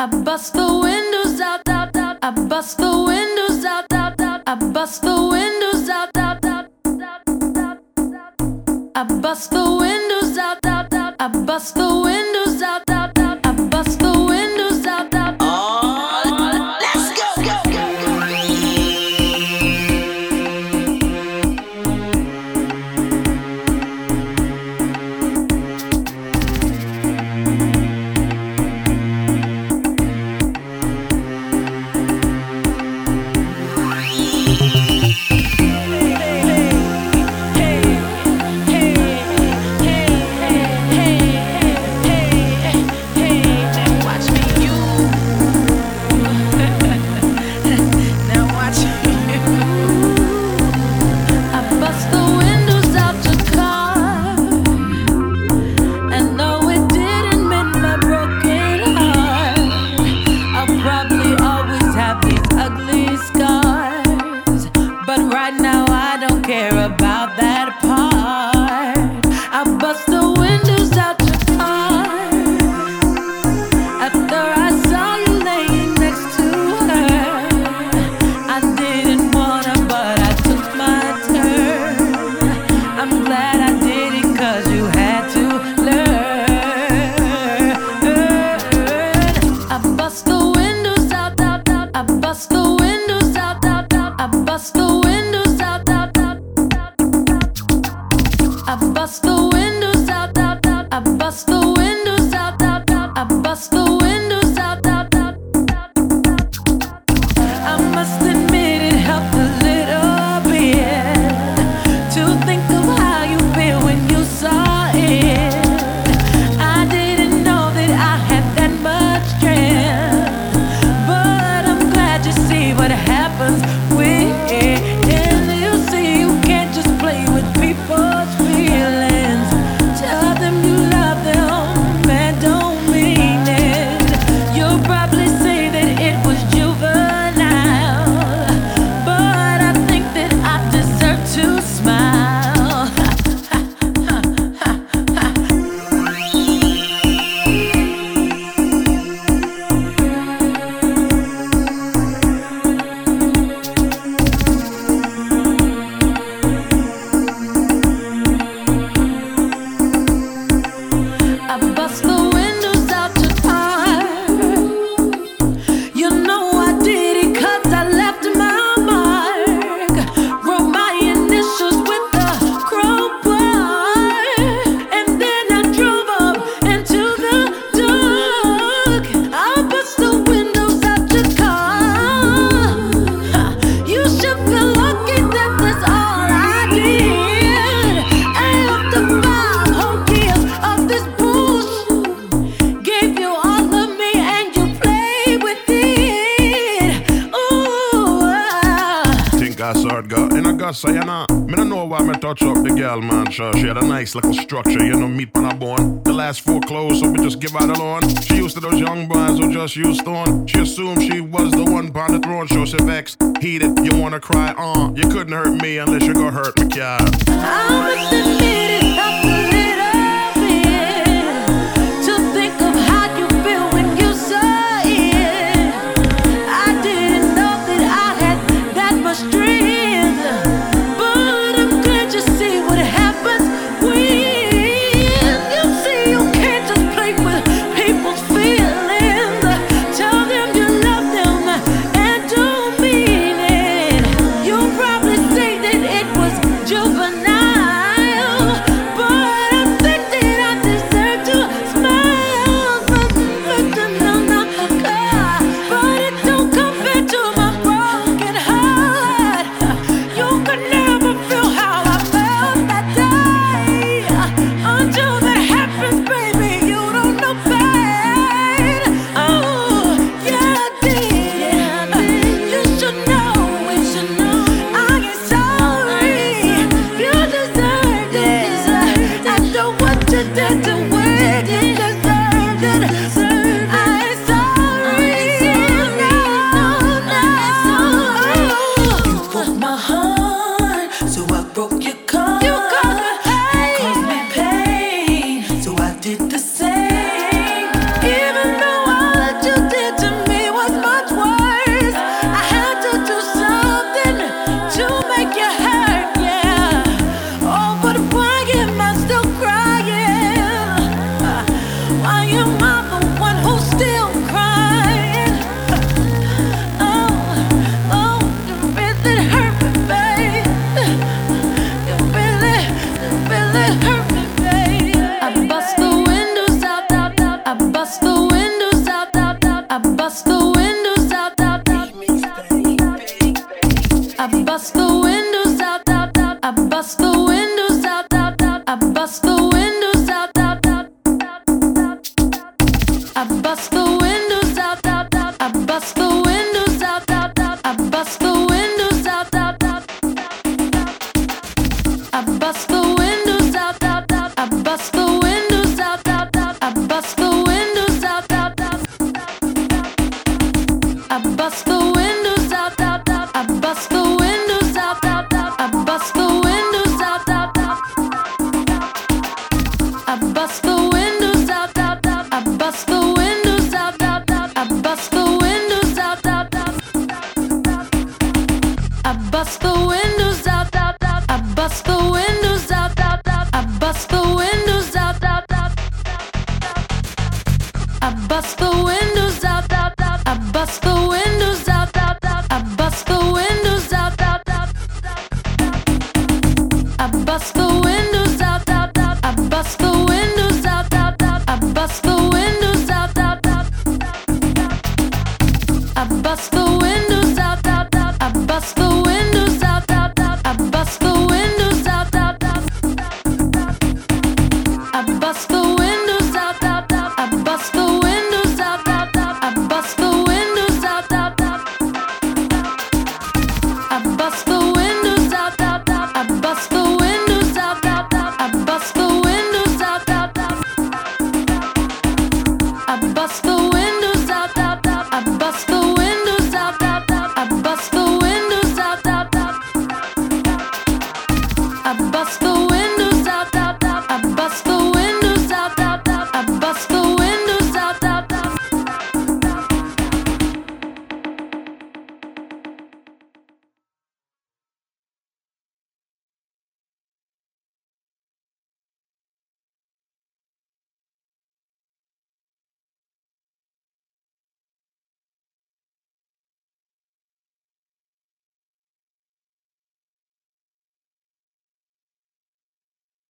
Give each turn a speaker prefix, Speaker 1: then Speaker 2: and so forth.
Speaker 1: I bust the windows out, out, out. I bust the windows out, out, out. I bust the windows out, out, out. I bust the windows out, out, out. I bust the windows. cause I
Speaker 2: nah. Me
Speaker 1: no know
Speaker 3: why me touch up the girl, man. Sure, she had a nice little structure, you know, meat on her bone. The last four clothes, so we just give her the loan. She used to those young boys who just used on. She assumed she was the one on the throne. Show she vexed, heated, you wanna cry, on. Uh. You couldn't hurt me unless you go hurt me, yeah.
Speaker 1: I must. did bust the windows out, out, out. I bust the windows out.